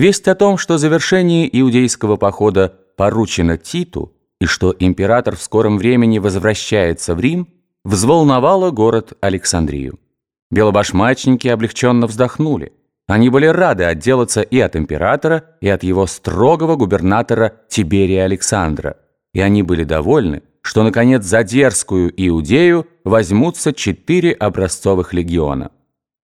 Весть о том, что завершение иудейского похода поручено Титу и что император в скором времени возвращается в Рим, взволновала город Александрию. Белобашмачники облегченно вздохнули. Они были рады отделаться и от императора, и от его строгого губернатора Тиберия Александра. И они были довольны, что, наконец, за дерзкую Иудею возьмутся четыре образцовых легиона.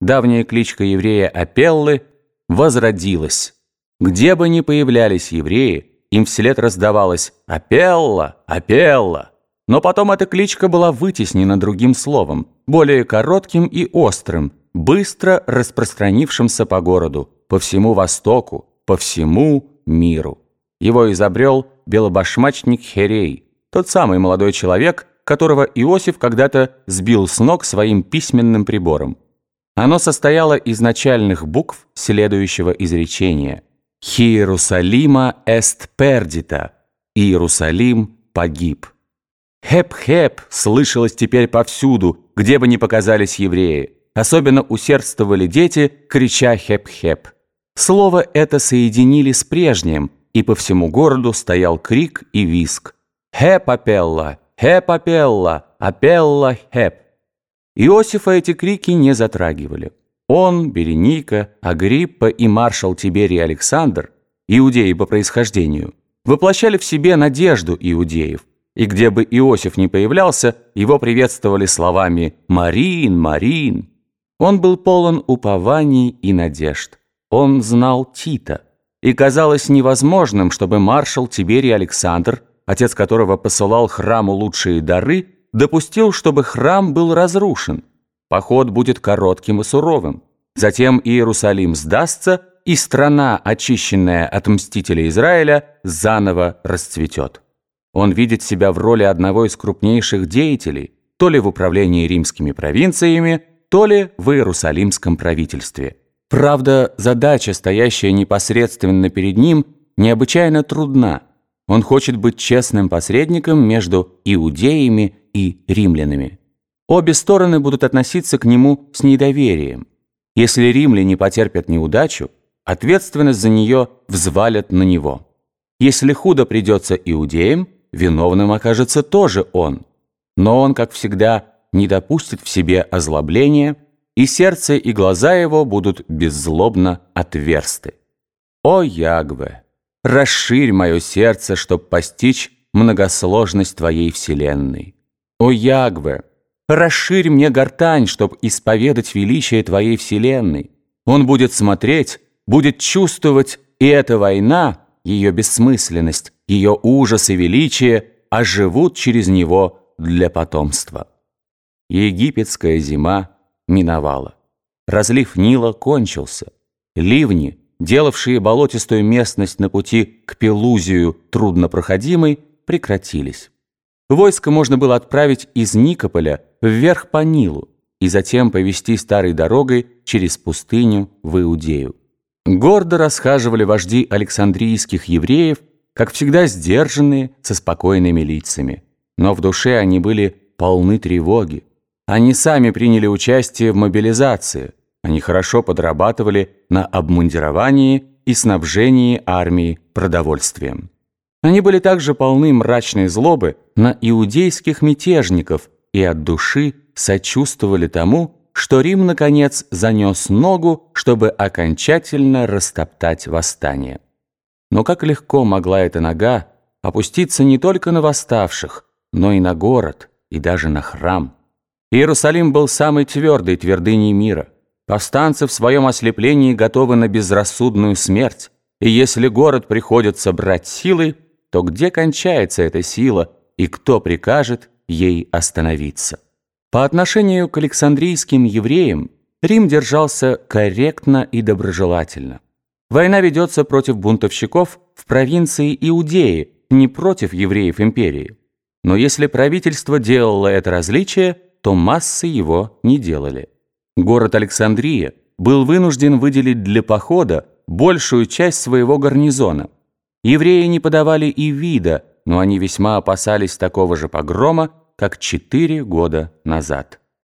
Давняя кличка еврея Апеллы возродилась. Где бы ни появлялись евреи, им вслед раздавалось «Апелла! Апелла!». Но потом эта кличка была вытеснена другим словом, более коротким и острым, быстро распространившимся по городу, по всему Востоку, по всему миру. Его изобрел белобашмачник Херей, тот самый молодой человек, которого Иосиф когда-то сбил с ног своим письменным прибором. Оно состояло из начальных букв следующего изречения «Hierosolyma est perdita» «Иерусалим погиб». «Хеп-хеп» слышалось теперь повсюду, где бы ни показались евреи. Особенно усердствовали дети, крича «хеп-хеп». Слово это соединили с прежним, и по всему городу стоял крик и визг. «Хеп-апелла! Хеп-апелла! Апелла-хеп!» Иосифа эти крики не затрагивали. Он, Береника, Агриппа и маршал Тиберий Александр, иудеи по происхождению, воплощали в себе надежду иудеев, и где бы Иосиф ни появлялся, его приветствовали словами «Марин, Марин». Он был полон упований и надежд. Он знал Тита. И казалось невозможным, чтобы маршал Тиберий Александр, отец которого посылал храму лучшие дары, допустил, чтобы храм был разрушен. Поход будет коротким и суровым. Затем Иерусалим сдастся, и страна, очищенная от мстителя Израиля, заново расцветет. Он видит себя в роли одного из крупнейших деятелей, то ли в управлении римскими провинциями, то ли в Иерусалимском правительстве. Правда, задача, стоящая непосредственно перед ним, необычайно трудна. Он хочет быть честным посредником между иудеями и римлянами. Обе стороны будут относиться к нему с недоверием. Если римляне потерпят неудачу, ответственность за нее взвалят на него. Если худо придется иудеям, виновным окажется тоже он. Но он, как всегда, не допустит в себе озлобления, и сердце и глаза его будут беззлобно отверсты. О, Ягве, расширь мое сердце, чтоб постичь многосложность Твоей вселенной. О, Ягве, расширь мне гортань, чтоб исповедать величие Твоей вселенной. Он будет смотреть, будет чувствовать, и эта война, ее бессмысленность, ее ужас и величие оживут через него для потомства. Египетская зима миновала. Разлив Нила кончился. Ливни, делавшие болотистую местность на пути к Пелузию труднопроходимой, прекратились. Войско можно было отправить из Никополя вверх по Нилу и затем повести старой дорогой через пустыню в Иудею. Гордо расхаживали вожди александрийских евреев, как всегда сдержанные, со спокойными лицами. Но в душе они были полны тревоги. Они сами приняли участие в мобилизации. Они хорошо подрабатывали на обмундировании и снабжении армии продовольствием. Они были также полны мрачной злобы на иудейских мятежников и от души сочувствовали тому, что Рим, наконец, занес ногу, чтобы окончательно растоптать восстание. Но как легко могла эта нога опуститься не только на восставших, но и на город, и даже на храм. Иерусалим был самой твердой твердыней мира. Повстанцы в своем ослеплении готовы на безрассудную смерть, и если город приходится брать силой, то где кончается эта сила и кто прикажет ей остановиться? По отношению к александрийским евреям Рим держался корректно и доброжелательно. Война ведется против бунтовщиков в провинции Иудеи, не против евреев империи. Но если правительство делало это различие, то массы его не делали. Город Александрия был вынужден выделить для похода большую часть своего гарнизона. Евреи не подавали и вида, но они весьма опасались такого же погрома, как четыре года назад.